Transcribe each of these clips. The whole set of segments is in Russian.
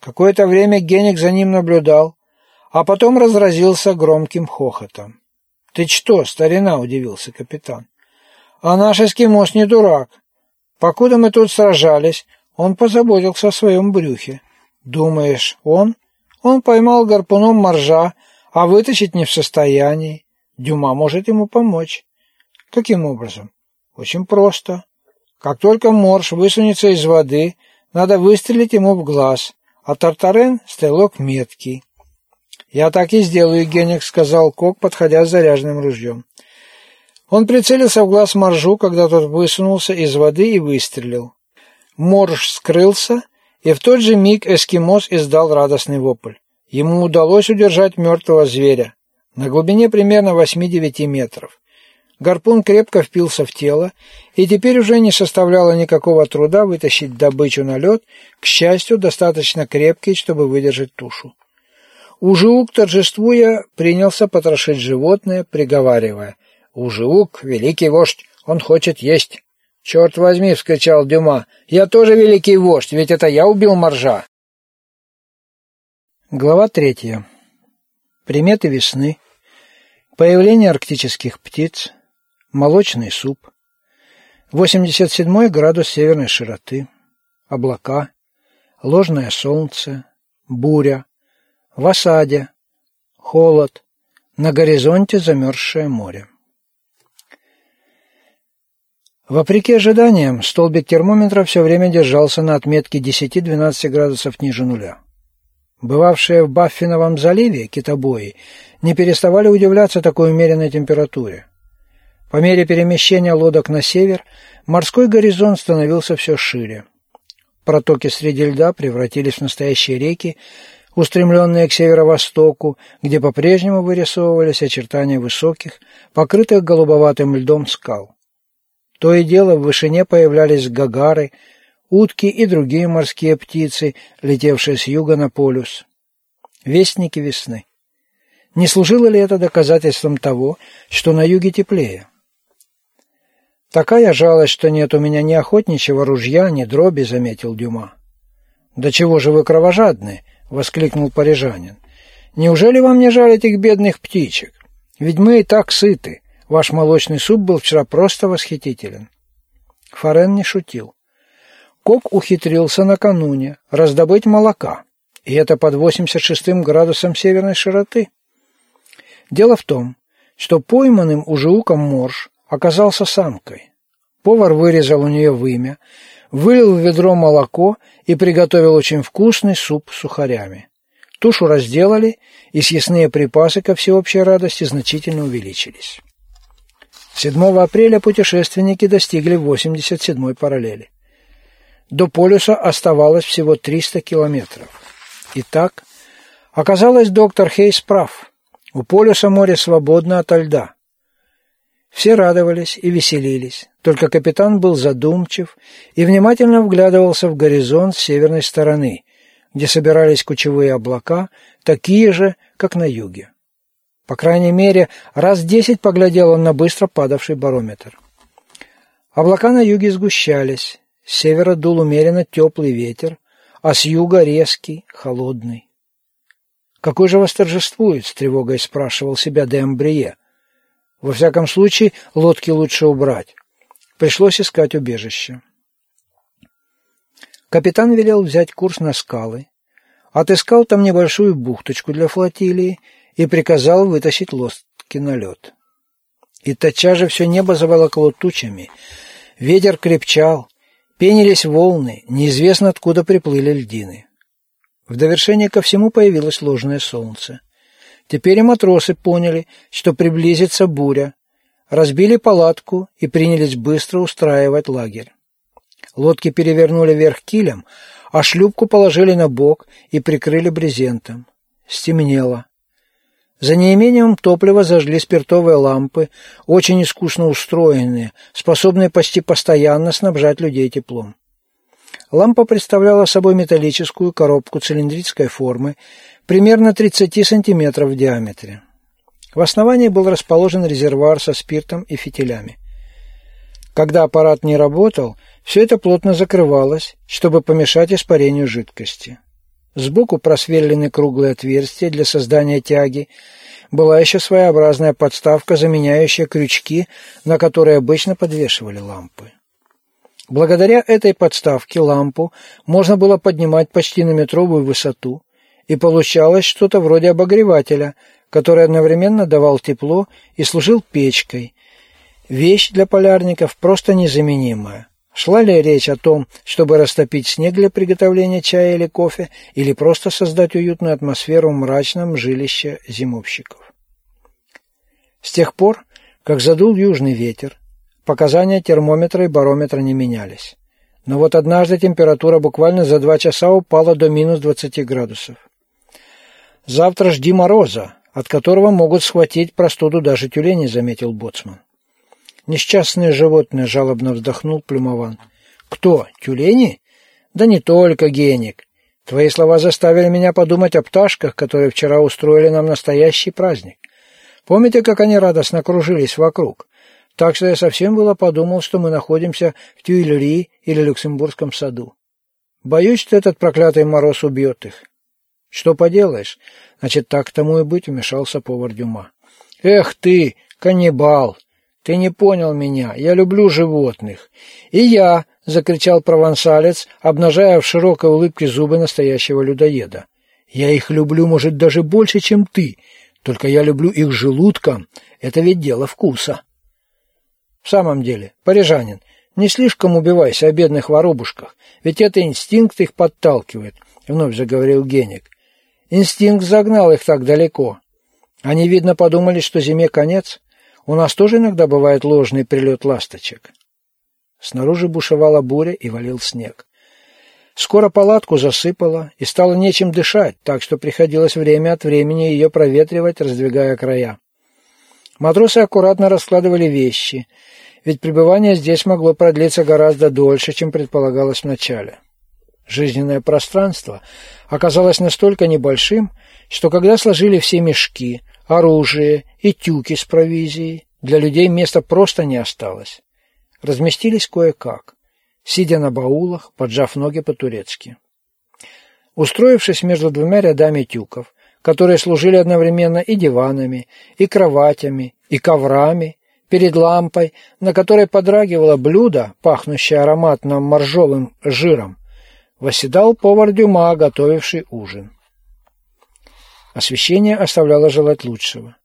Какое-то время Геник за ним наблюдал, а потом разразился громким хохотом. «Ты что, старина?» – удивился капитан. «А наш эскимос не дурак. Покуда мы тут сражались, он позаботился о своем брюхе. Думаешь, он? Он поймал гарпуном моржа, а вытащить не в состоянии. Дюма может ему помочь. Каким образом? Очень просто. Как только морж высунется из воды, надо выстрелить ему в глаз, а Тартарен – стрелок меткий. «Я так и сделаю, Геник», — сказал Кок, подходя с заряженным ружьем. Он прицелился в глаз моржу, когда тот высунулся из воды и выстрелил. Морж скрылся, и в тот же миг эскимос издал радостный вопль. Ему удалось удержать мертвого зверя на глубине примерно 8-9 метров. Гарпун крепко впился в тело, и теперь уже не составляло никакого труда вытащить добычу на лед, к счастью, достаточно крепкий, чтобы выдержать тушу. Ужиук, торжествуя, принялся потрошить животное, приговаривая. «Ужиук, великий вождь, он хочет есть!» «Черт возьми!» — вскричал Дюма. «Я тоже великий вождь, ведь это я убил моржа!» Глава третья. Приметы весны. Появление арктических птиц. Молочный суп. 87 градус северной широты. Облака. Ложное солнце. Буря в осаде, холод, на горизонте замерзшее море. Вопреки ожиданиям, столбик термометра все время держался на отметке 10-12 градусов ниже нуля. Бывавшие в Баффиновом заливе китобои не переставали удивляться такой умеренной температуре. По мере перемещения лодок на север, морской горизонт становился все шире. Протоки среди льда превратились в настоящие реки, устремленные к северо-востоку, где по-прежнему вырисовывались очертания высоких, покрытых голубоватым льдом скал. То и дело в вышине появлялись гагары, утки и другие морские птицы, летевшие с юга на полюс. Вестники весны. Не служило ли это доказательством того, что на юге теплее? «Такая жалость, что нет у меня ни охотничьего ружья, ни дроби», — заметил Дюма. «Да чего же вы кровожадны?» — воскликнул парижанин. «Неужели вам не жаль этих бедных птичек? Ведь мы и так сыты. Ваш молочный суп был вчера просто восхитителен». Форен не шутил. Кок ухитрился накануне раздобыть молока, и это под 86 градусом северной широты. Дело в том, что пойманным ужеуком морж оказался самкой. Повар вырезал у нее вымя, вылил в ведро молоко и приготовил очень вкусный суп с сухарями. Тушу разделали, и съестные припасы, ко всеобщей радости, значительно увеличились. 7 апреля путешественники достигли 87-й параллели. До полюса оставалось всего 300 километров. Итак, оказалось, доктор Хейс прав. У полюса море свободно ото льда. Все радовались и веселились, только капитан был задумчив и внимательно вглядывался в горизонт с северной стороны, где собирались кучевые облака, такие же, как на юге. По крайней мере, раз десять поглядел он на быстро падавший барометр. Облака на юге сгущались, с севера дул умеренно теплый ветер, а с юга резкий, холодный. «Какой же вас торжествует?» — с тревогой спрашивал себя де Амбрие. Во всяком случае, лодки лучше убрать. Пришлось искать убежище. Капитан велел взять курс на скалы, отыскал там небольшую бухточку для флотилии и приказал вытащить лодки на лед. И тотчас же все небо заволокло тучами, ветер крепчал, пенились волны, неизвестно откуда приплыли льдины. В довершение ко всему появилось ложное солнце. Теперь и матросы поняли, что приблизится буря, разбили палатку и принялись быстро устраивать лагерь. Лодки перевернули вверх килем, а шлюпку положили на бок и прикрыли брезентом. Стемнело. За неимением топлива зажгли спиртовые лампы, очень искусно устроенные, способные почти постоянно снабжать людей теплом. Лампа представляла собой металлическую коробку цилиндрической формы, примерно 30 сантиметров в диаметре. В основании был расположен резервуар со спиртом и фитилями. Когда аппарат не работал, все это плотно закрывалось, чтобы помешать испарению жидкости. Сбоку просверлены круглые отверстия для создания тяги. Была еще своеобразная подставка, заменяющая крючки, на которые обычно подвешивали лампы. Благодаря этой подставке лампу можно было поднимать почти на метровую высоту, и получалось что-то вроде обогревателя, который одновременно давал тепло и служил печкой. Вещь для полярников просто незаменимая. Шла ли речь о том, чтобы растопить снег для приготовления чая или кофе, или просто создать уютную атмосферу в мрачном жилище зимовщиков? С тех пор, как задул южный ветер, показания термометра и барометра не менялись. Но вот однажды температура буквально за два часа упала до минус 20 градусов. «Завтра жди мороза, от которого могут схватить простуду даже тюлени», — заметил Боцман. Несчастное животное, жалобно вздохнул Плюмован. Кто? Тюлени? Да не только, Геник. Твои слова заставили меня подумать о пташках, которые вчера устроили нам настоящий праздник. Помните, как они радостно кружились вокруг? Так что я совсем было подумал, что мы находимся в Тюильри или Люксембургском саду. Боюсь, что этот проклятый мороз убьет их. Что поделаешь? Значит, так тому и быть, вмешался повар Дюма. Эх ты, каннибал! Ты не понял меня. Я люблю животных. И я, закричал провансалец, обнажая в широкой улыбке зубы настоящего людоеда. Я их люблю, может, даже больше, чем ты. Только я люблю их желудком. Это ведь дело вкуса. В самом деле, парижанин, не слишком убивайся о бедных воробушках, ведь это инстинкт их подталкивает, вновь заговорил Геник. Инстинкт загнал их так далеко. Они, видно, подумали, что зиме конец, у нас тоже иногда бывает ложный прилет ласточек. Снаружи бушевала буря и валил снег. Скоро палатку засыпало, и стало нечем дышать, так что приходилось время от времени ее проветривать, раздвигая края. Матросы аккуратно раскладывали вещи, ведь пребывание здесь могло продлиться гораздо дольше, чем предполагалось вначале. Жизненное пространство оказалось настолько небольшим, что когда сложили все мешки, оружие и тюки с провизией. Для людей места просто не осталось. Разместились кое-как, сидя на баулах, поджав ноги по-турецки. Устроившись между двумя рядами тюков, которые служили одновременно и диванами, и кроватями, и коврами, перед лампой, на которой подрагивало блюдо, пахнущее ароматным моржовым жиром, восседал повар Дюма, готовивший ужин. Освещение оставляло желать лучшего.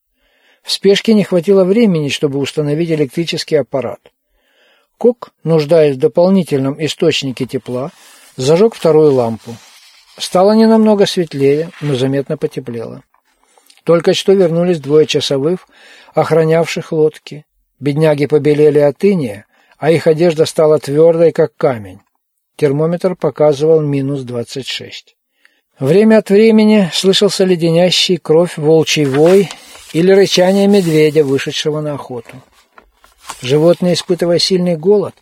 В спешке не хватило времени, чтобы установить электрический аппарат. Кок, нуждаясь в дополнительном источнике тепла, зажег вторую лампу. Стало не намного светлее, но заметно потеплело. Только что вернулись двое часовых, охранявших лодки. Бедняги побелели от иния, а их одежда стала твердой, как камень. Термометр показывал минус двадцать шесть. Время от времени слышался леденящий кровь волчий вой или рычание медведя, вышедшего на охоту. Животные, испытывая сильный голод,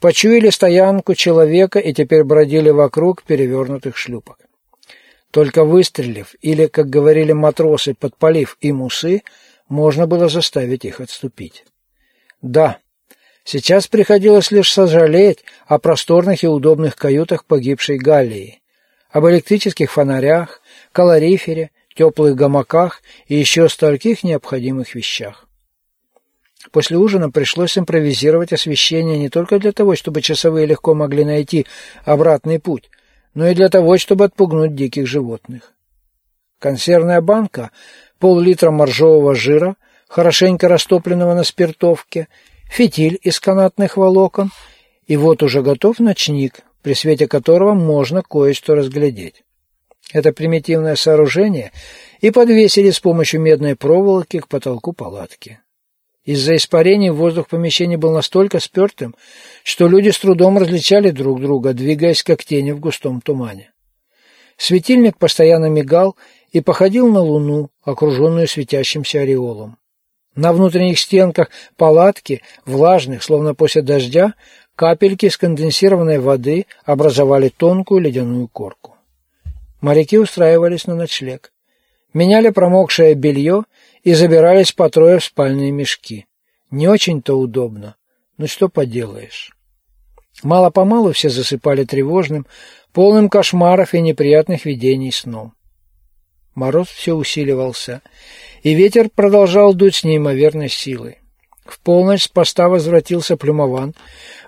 почуяли стоянку человека и теперь бродили вокруг перевернутых шлюпок. Только выстрелив или, как говорили матросы, подпалив им усы, можно было заставить их отступить. Да, сейчас приходилось лишь сожалеть о просторных и удобных каютах погибшей Галлии, об электрических фонарях, калорифере, теплых гамаках и еще стольких необходимых вещах. После ужина пришлось импровизировать освещение не только для того, чтобы часовые легко могли найти обратный путь, но и для того, чтобы отпугнуть диких животных. Консервная банка, пол-литра моржового жира, хорошенько растопленного на спиртовке, фитиль из канатных волокон, и вот уже готов ночник, при свете которого можно кое-что разглядеть. Это примитивное сооружение и подвесили с помощью медной проволоки к потолку палатки. Из-за испарений воздух помещения был настолько спертым, что люди с трудом различали друг друга, двигаясь как тени в густом тумане. Светильник постоянно мигал и походил на луну, окруженную светящимся ореолом. На внутренних стенках палатки, влажных, словно после дождя, Капельки сконденсированной воды образовали тонкую ледяную корку. Моряки устраивались на ночлег. Меняли промокшее белье и забирались по трое в спальные мешки. Не очень-то удобно, но что поделаешь. Мало-помалу все засыпали тревожным, полным кошмаров и неприятных видений сном. Мороз все усиливался, и ветер продолжал дуть с неимоверной силой. В полночь с поста возвратился Плюмован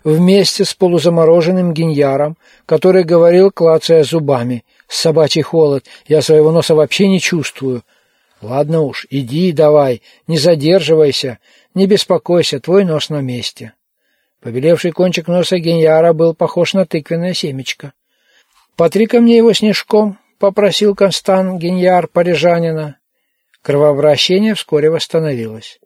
вместе с полузамороженным гиньяром, который говорил, клацая зубами, «Собачий холод, я своего носа вообще не чувствую». «Ладно уж, иди давай, не задерживайся, не беспокойся, твой нос на месте». Побелевший кончик носа гиньяра был похож на тыквенное семечко. «Потри ко мне его снежком», — попросил Констан гиньяр парижанина. Кровообращение вскоре восстановилось.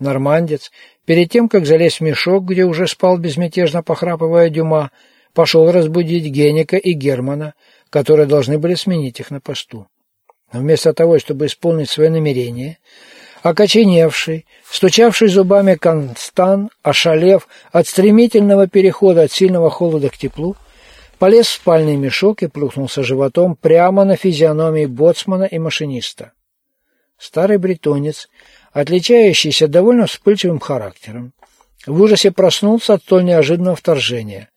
Нормандец, перед тем, как залезть в мешок, где уже спал безмятежно похрапывая Дюма, пошел разбудить Геника и Германа, которые должны были сменить их на посту. Но вместо того, чтобы исполнить свое намерение, окоченевший, стучавший зубами Констан, ошалев от стремительного перехода от сильного холода к теплу, полез в спальный мешок и плюхнулся животом прямо на физиономии боцмана и машиниста. Старый бретонец отличающийся довольно вспыльчивым характером. В ужасе проснулся от столь неожиданного вторжения.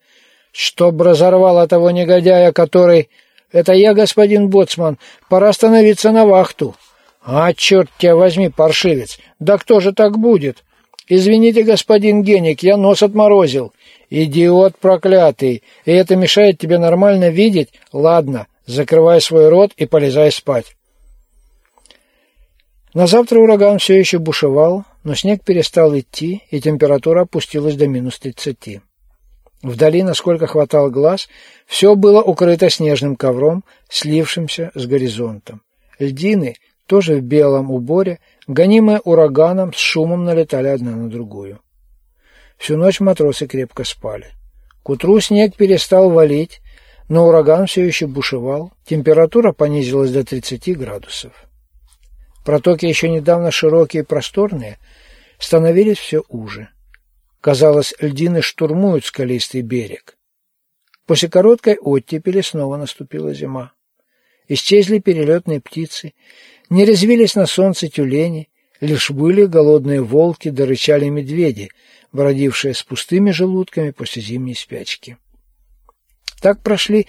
«Чтоб разорвало того негодяя, который...» «Это я, господин Боцман. Пора становиться на вахту». «А, черт тебя возьми, паршивец! Да кто же так будет?» «Извините, господин Геник, я нос отморозил». «Идиот проклятый! И это мешает тебе нормально видеть? Ладно, закрывай свой рот и полезай спать». На завтра ураган все еще бушевал, но снег перестал идти, и температура опустилась до минус тридцати. Вдали, насколько хватал глаз, все было укрыто снежным ковром, слившимся с горизонтом. Льдины, тоже в белом уборе, гонимые ураганом, с шумом налетали одна на другую. Всю ночь матросы крепко спали. К утру снег перестал валить, но ураган все еще бушевал, температура понизилась до 30 градусов. Протоки, еще недавно широкие и просторные, становились все уже. Казалось, льдины штурмуют скалистый берег. После короткой оттепели снова наступила зима. Исчезли перелетные птицы, не развились на солнце тюлени, лишь были голодные волки да рычали медведи, бродившие с пустыми желудками после зимней спячки. Так прошли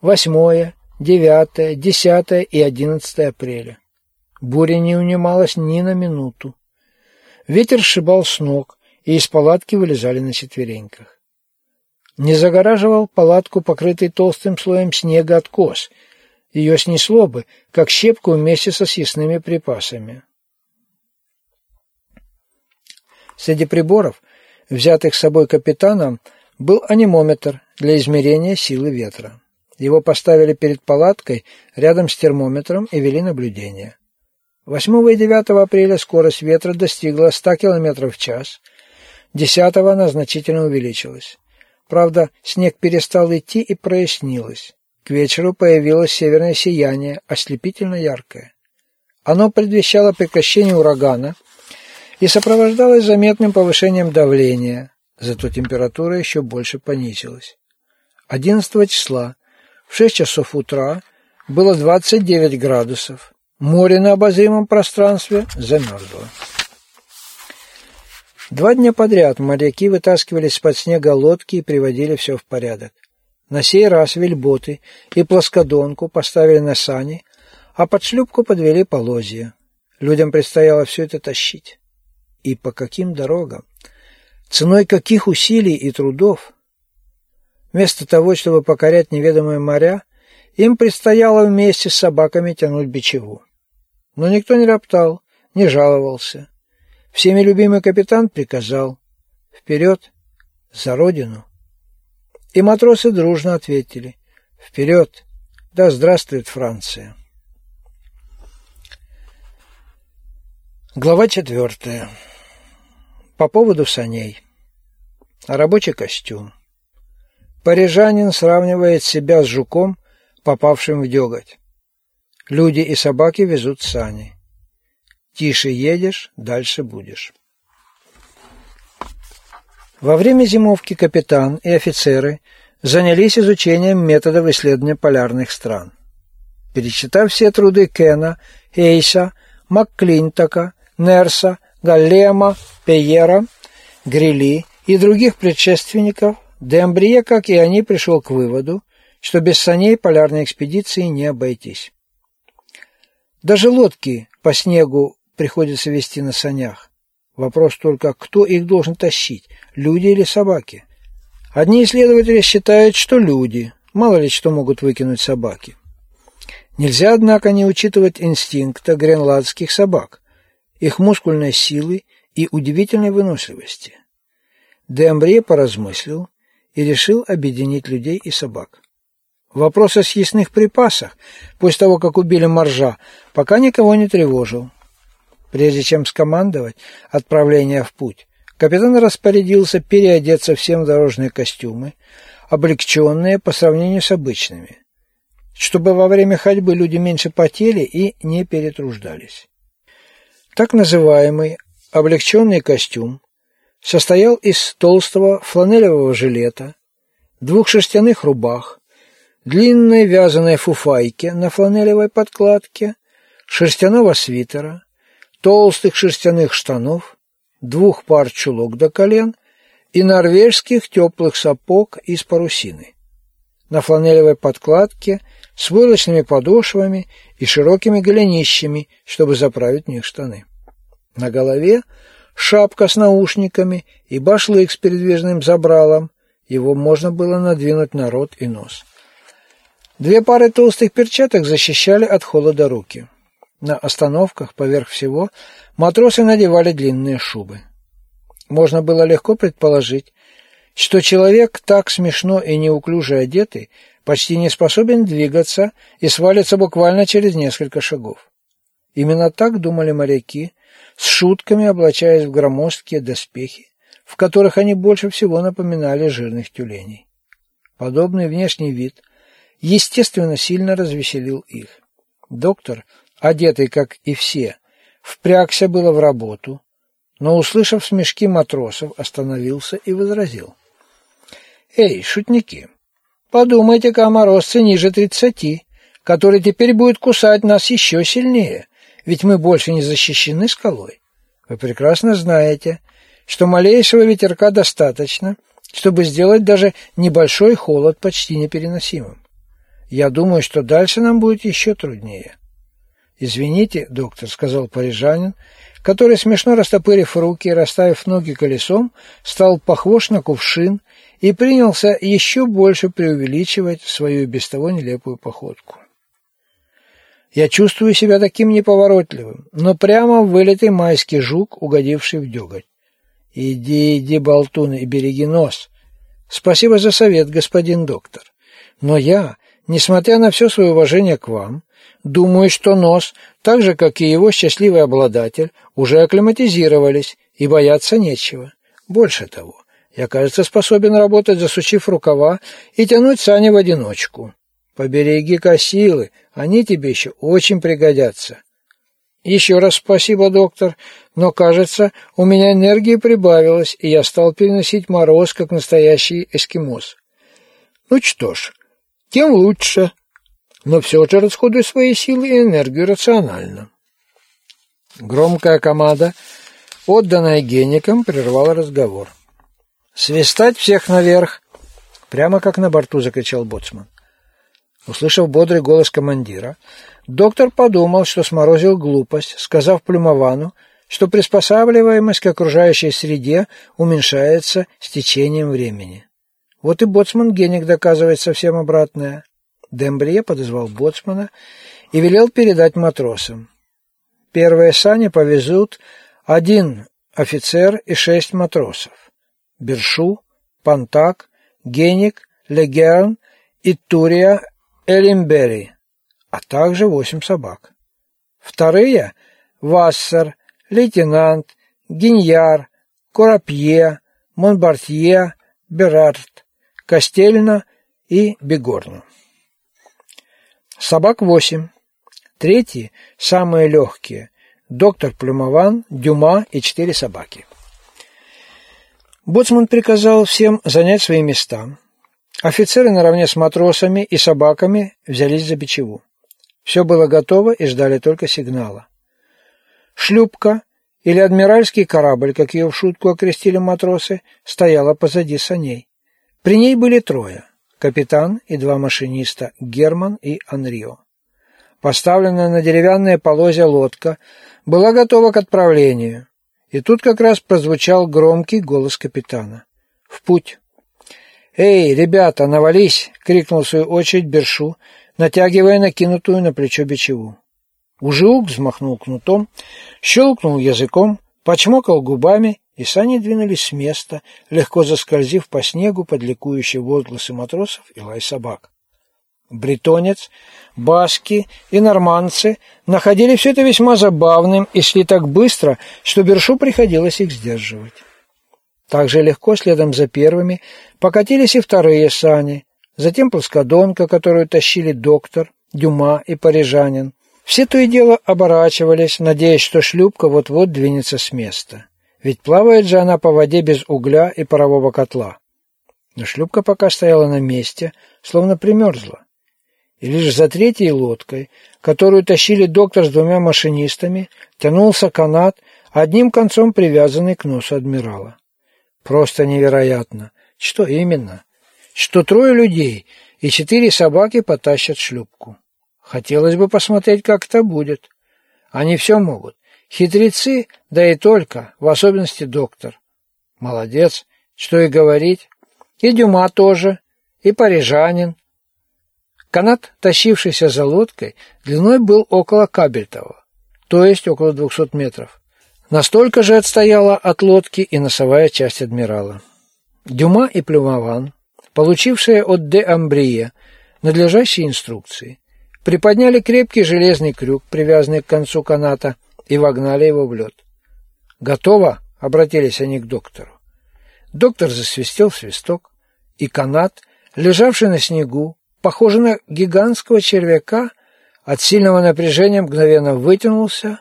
8, 9, 10 и 11 апреля. Буря не унималась ни на минуту. Ветер сшибал с ног, и из палатки вылезали на четвереньках. Не загораживал палатку, покрытый толстым слоем снега откос. Ее снесло бы, как щепку вместе со съестными припасами. Среди приборов, взятых с собой капитаном, был анимометр для измерения силы ветра. Его поставили перед палаткой рядом с термометром и вели наблюдение. 8 и 9 апреля скорость ветра достигла 100 км в час, 10 она значительно увеличилась. Правда, снег перестал идти и прояснилось. К вечеру появилось северное сияние, ослепительно яркое. Оно предвещало прекращение урагана и сопровождалось заметным повышением давления, зато температура еще больше понизилась. 11 числа в 6 часов утра было 29 градусов, Море на обозримом пространстве замерзло. Два дня подряд моряки вытаскивали из-под снега лодки и приводили все в порядок. На сей раз вельботы и плоскодонку поставили на сани, а под шлюпку подвели полозья. Людям предстояло все это тащить. И по каким дорогам? Ценой каких усилий и трудов? Вместо того, чтобы покорять неведомые моря, им предстояло вместе с собаками тянуть бичеву. Но никто не роптал, не жаловался. Всеми любимый капитан приказал «Вперед! За Родину!» И матросы дружно ответили «Вперед! Да здравствует Франция!» Глава четвертая. По поводу саней. Рабочий костюм. Парижанин сравнивает себя с жуком, попавшим в деготь. Люди и собаки везут сани. Тише едешь, дальше будешь. Во время зимовки капитан и офицеры занялись изучением методов исследования полярных стран. Перечитав все труды Кена, Эйса, Макклинтока, Нерса, Галлема, Пейера, Грили и других предшественников, Дембрие, как и они, пришел к выводу, что без саней полярной экспедиции не обойтись. Даже лодки по снегу приходится вести на санях. Вопрос только, кто их должен тащить, люди или собаки? Одни исследователи считают, что люди, мало ли что могут выкинуть собаки. Нельзя, однако, не учитывать инстинкта гренландских собак, их мускульной силы и удивительной выносливости. Дембре поразмыслил и решил объединить людей и собак. Вопрос о съестных припасах, после того, как убили моржа, пока никого не тревожил. Прежде чем скомандовать отправление в путь, капитан распорядился переодеться всем в дорожные костюмы, облегченные по сравнению с обычными, чтобы во время ходьбы люди меньше потели и не перетруждались. Так называемый облегченный костюм состоял из толстого фланелевого жилета, двух шерстяных рубах, длинной вязаной фуфайки на фланелевой подкладке, шерстяного свитера, толстых шерстяных штанов, двух пар чулок до колен и норвежских теплых сапог из парусины. На фланелевой подкладке с войлочными подошвами и широкими голенищами, чтобы заправить в них штаны. На голове шапка с наушниками и башлык с передвижным забралом. Его можно было надвинуть на рот и нос. Две пары толстых перчаток защищали от холода руки. На остановках, поверх всего, матросы надевали длинные шубы. Можно было легко предположить, что человек, так смешно и неуклюже одетый, почти не способен двигаться и свалится буквально через несколько шагов. Именно так думали моряки, с шутками облачаясь в громоздкие доспехи, в которых они больше всего напоминали жирных тюленей. Подобный внешний вид, естественно, сильно развеселил их. Доктор одетый, как и все, впрягся было в работу, но, услышав смешки матросов, остановился и возразил. «Эй, шутники, подумайте-ка о морозце ниже тридцати, который теперь будет кусать нас еще сильнее, ведь мы больше не защищены скалой. Вы прекрасно знаете, что малейшего ветерка достаточно, чтобы сделать даже небольшой холод почти непереносимым. Я думаю, что дальше нам будет еще труднее». «Извините, доктор», — сказал парижанин, который, смешно растопырив руки и расставив ноги колесом, стал похож на кувшин и принялся еще больше преувеличивать свою без того нелепую походку. Я чувствую себя таким неповоротливым, но прямо вылитый майский жук, угодивший в деготь. Иди, иди, болтун, и береги нос. Спасибо за совет, господин доктор. Но я, несмотря на все свое уважение к вам, Думаю, что нос, так же, как и его счастливый обладатель, уже акклиматизировались и бояться нечего. Больше того, я, кажется, способен работать, засучив рукава и тянуть сани в одиночку. Побереги-ка силы, они тебе еще очень пригодятся. Еще раз спасибо, доктор, но, кажется, у меня энергии прибавилось, и я стал переносить мороз, как настоящий эскимос. Ну что ж, тем лучше но все же расходуй свои силы и энергию рационально. Громкая команда, отданная геникам, прервала разговор. «Свистать всех наверх!» Прямо как на борту закричал боцман. Услышав бодрый голос командира, доктор подумал, что сморозил глупость, сказав Плюмовану, что приспосабливаемость к окружающей среде уменьшается с течением времени. Вот и боцман Геник доказывает совсем обратное. Дембрие подозвал боцмана и велел передать матросам. Первые сани повезут один офицер и шесть матросов. Бершу, Пантак, Геник, Легерн и Турия Элимбери, а также восемь собак. Вторые – Вассер, лейтенант, Гиньяр, Корапье, Монбартье, Берард, Костельно и Бегорну. Собак восемь. Третьи, самые легкие, доктор Плюмован, Дюма и четыре собаки. Боцман приказал всем занять свои места. Офицеры наравне с матросами и собаками взялись за бичеву. Все было готово и ждали только сигнала. Шлюпка или адмиральский корабль, как ее в шутку окрестили матросы, стояла позади саней. При ней были трое – капитан и два машиниста – Герман и Анрио. Поставленная на деревянное полозья лодка была готова к отправлению, и тут как раз прозвучал громкий голос капитана. «В путь!» «Эй, ребята, навались!» — крикнул в свою очередь Бершу, натягивая накинутую на плечо бичеву. Ужиук взмахнул кнутом, щелкнул языком, почмокал губами, и сани двинулись с места, легко заскользив по снегу под ликующие возгласы матросов и лай собак. Бретонец, баски и норманцы находили все это весьма забавным и шли так быстро, что Бершу приходилось их сдерживать. Так же легко следом за первыми покатились и вторые сани, затем плоскодонка, которую тащили доктор, Дюма и парижанин. Все то и дело оборачивались, надеясь, что шлюпка вот-вот двинется с места. Ведь плавает же она по воде без угля и парового котла. Но шлюпка пока стояла на месте, словно примерзла. И лишь за третьей лодкой, которую тащили доктор с двумя машинистами, тянулся канат, одним концом привязанный к носу адмирала. Просто невероятно. Что именно? Что трое людей и четыре собаки потащат шлюпку. Хотелось бы посмотреть, как это будет. Они все могут. Хитрецы, да и только, в особенности доктор. Молодец, что и говорить. И Дюма тоже, и парижанин, Канат, тащившийся за лодкой, длиной был около кабельтового, то есть около 200 метров. Настолько же отстояла от лодки и носовая часть адмирала. Дюма и Плюмаван, получившие от де Амбрие надлежащие инструкции, приподняли крепкий железный крюк, привязанный к концу каната, и вогнали его в лед. «Готово?» — обратились они к доктору. Доктор засвистел свисток, и канат, лежавший на снегу, похожий на гигантского червяка, от сильного напряжения мгновенно вытянулся,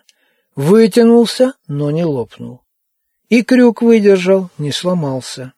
вытянулся, но не лопнул. И крюк выдержал, не сломался.